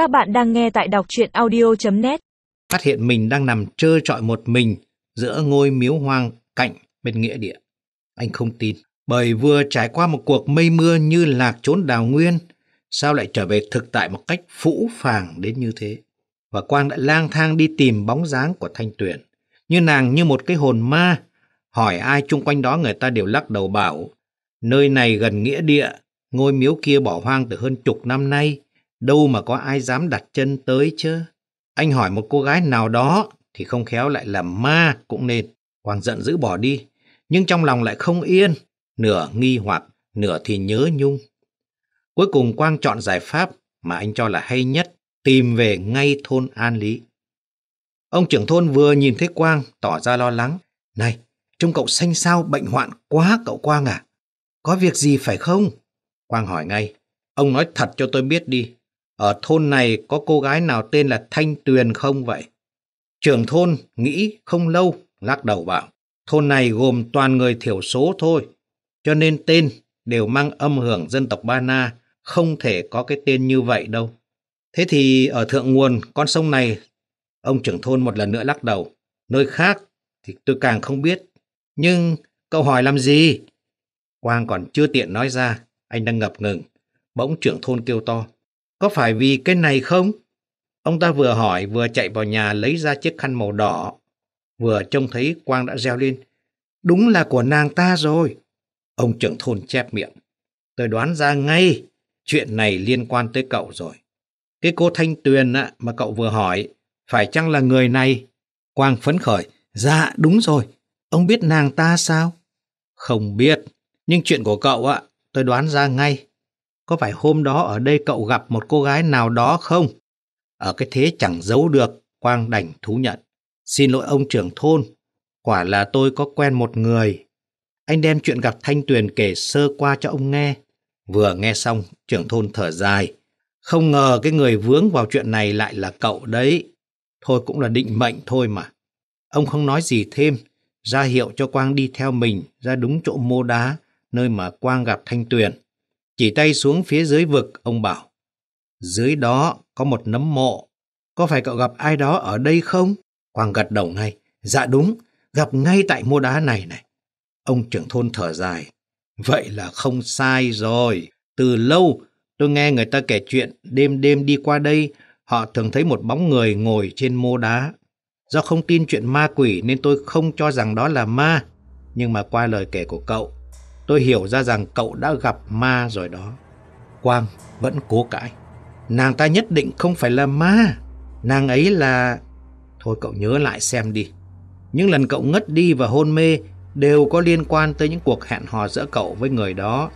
Các bạn đang nghe tại đọc chuyện audio.net Phát hiện mình đang nằm trơ trọi một mình giữa ngôi miếu hoang cạnh bên nghĩa địa. Anh không tin, bởi vừa trải qua một cuộc mây mưa như lạc trốn đào nguyên, sao lại trở về thực tại một cách phũ phàng đến như thế? Và Quang đã lang thang đi tìm bóng dáng của Thanh Tuyền, như nàng như một cái hồn ma. Hỏi ai chung quanh đó người ta đều lắc đầu bảo, nơi này gần nghĩa địa, ngôi miếu kia bỏ hoang từ hơn chục năm nay, đâu mà có ai dám đặt chân tới chứ. Anh hỏi một cô gái nào đó thì không khéo lại là ma cũng nên. Quang giận dữ bỏ đi, nhưng trong lòng lại không yên, nửa nghi hoặc, nửa thì nhớ nhung. Cuối cùng Quang chọn giải pháp mà anh cho là hay nhất, tìm về ngay thôn An Lý. Ông trưởng thôn vừa nhìn thấy Quang, tỏ ra lo lắng. Này, trông cậu xanh sao bệnh hoạn quá cậu Quang à? Có việc gì phải không? Quang hỏi ngay. Ông nói thật cho tôi biết đi. Ở thôn này có cô gái nào tên là Thanh Tuyền không vậy? Trưởng thôn nghĩ không lâu, lắc đầu bảo. Thôn này gồm toàn người thiểu số thôi. Cho nên tên đều mang âm hưởng dân tộc Ba Na, không thể có cái tên như vậy đâu. Thế thì ở thượng nguồn con sông này, ông trưởng thôn một lần nữa lắc đầu. Nơi khác thì tôi càng không biết. Nhưng cậu hỏi làm gì? Quang còn chưa tiện nói ra, anh đang ngập ngừng. Bỗng trưởng thôn kêu to. Có phải vì cái này không? Ông ta vừa hỏi vừa chạy vào nhà lấy ra chiếc khăn màu đỏ. Vừa trông thấy Quang đã reo lên. Đúng là của nàng ta rồi. Ông trưởng thôn chép miệng. Tôi đoán ra ngay chuyện này liên quan tới cậu rồi. Cái cô Thanh Tuyền á, mà cậu vừa hỏi, phải chăng là người này? Quang phấn khởi. Dạ, đúng rồi. Ông biết nàng ta sao? Không biết. Nhưng chuyện của cậu ạ tôi đoán ra ngay. Có phải hôm đó ở đây cậu gặp một cô gái nào đó không? Ở cái thế chẳng giấu được, Quang đành thú nhận. Xin lỗi ông trưởng thôn, quả là tôi có quen một người. Anh đem chuyện gặp Thanh Tuyền kể sơ qua cho ông nghe. Vừa nghe xong, trưởng thôn thở dài. Không ngờ cái người vướng vào chuyện này lại là cậu đấy. Thôi cũng là định mệnh thôi mà. Ông không nói gì thêm, ra hiệu cho Quang đi theo mình ra đúng chỗ mô đá, nơi mà Quang gặp Thanh Tuyền. Chỉ tay xuống phía dưới vực, ông bảo. Dưới đó có một nấm mộ. Có phải cậu gặp ai đó ở đây không? Quang gật đầu ngay. Dạ đúng, gặp ngay tại mô đá này này. Ông trưởng thôn thở dài. Vậy là không sai rồi. Từ lâu tôi nghe người ta kể chuyện đêm đêm đi qua đây họ thường thấy một bóng người ngồi trên mô đá. Do không tin chuyện ma quỷ nên tôi không cho rằng đó là ma. Nhưng mà qua lời kể của cậu, tôi hiểu ra rằng cậu đã gặp ma rồi đó. Quang vẫn cố cãi. Nàng ta nhất định không phải là ma. Nàng ấy là... Thôi cậu nhớ lại xem đi. Những lần cậu ngất đi và hôn mê đều có liên quan tới những cuộc hẹn hò giữa cậu với người đó.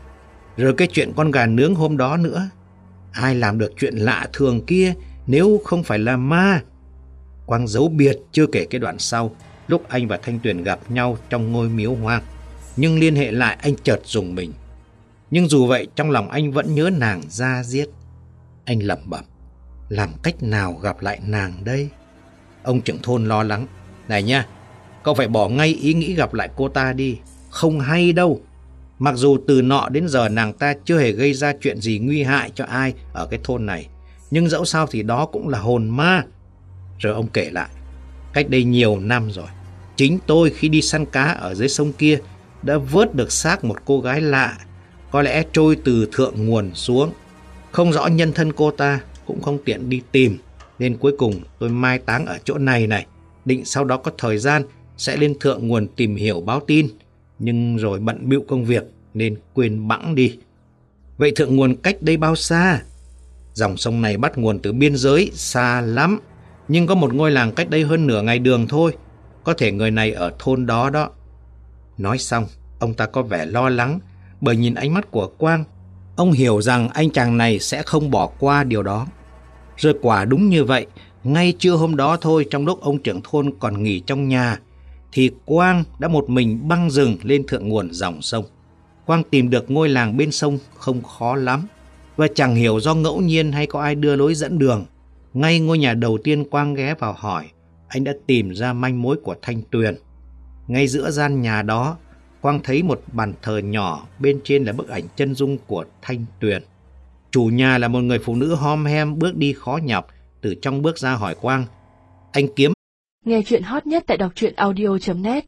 Rồi cái chuyện con gà nướng hôm đó nữa. Ai làm được chuyện lạ thường kia nếu không phải là ma? Quang giấu biệt chưa kể cái đoạn sau, lúc anh và Thanh Tuyền gặp nhau trong ngôi miếu hoang. Nhưng liên hệ lại anh chợt dùng mình. Nhưng dù vậy trong lòng anh vẫn nhớ nàng ra giết. Anh lẩm bẩm, làm cách nào gặp lại nàng đây? Ông trưởng thôn lo lắng. Này nha, cậu phải bỏ ngay ý nghĩ gặp lại cô ta đi. Không hay đâu. Mặc dù từ nọ đến giờ nàng ta chưa hề gây ra chuyện gì nguy hại cho ai ở cái thôn này. Nhưng dẫu sao thì đó cũng là hồn ma. Rồi ông kể lại. Cách đây nhiều năm rồi. Chính tôi khi đi săn cá ở dưới sông kia đã vớt được xác một cô gái lạ. Có lẽ trôi từ thượng nguồn xuống. Không rõ nhân thân cô ta, cũng không tiện đi tìm. Nên cuối cùng tôi mai táng ở chỗ này này. Định sau đó có thời gian, sẽ lên thượng nguồn tìm hiểu báo tin. Nhưng rồi bận bịu công việc, nên quên bẵng đi. Vậy thượng nguồn cách đây bao xa? Dòng sông này bắt nguồn từ biên giới, xa lắm. Nhưng có một ngôi làng cách đây hơn nửa ngày đường thôi. Có thể người này ở thôn đó đó. Nói xong, ông ta có vẻ lo lắng bởi nhìn ánh mắt của Quang. Ông hiểu rằng anh chàng này sẽ không bỏ qua điều đó. Rồi quả đúng như vậy, ngay trưa hôm đó thôi trong lúc ông trưởng thôn còn nghỉ trong nhà, thì Quang đã một mình băng rừng lên thượng nguồn dòng sông. Quang tìm được ngôi làng bên sông không khó lắm, và chẳng hiểu do ngẫu nhiên hay có ai đưa lối dẫn đường. Ngay ngôi nhà đầu tiên Quang ghé vào hỏi, anh đã tìm ra manh mối của Thanh Tuyền. Ngay giữa gian nhà đó, Quang thấy một bàn thờ nhỏ, bên trên là bức ảnh chân dung của Thanh Tuyền. Chủ nhà là một người phụ nữ hom hem bước đi khó nhọc, từ trong bước ra hỏi Quang. Anh kiếm Nghe chuyện hot nhất tại đọc truyện audio.net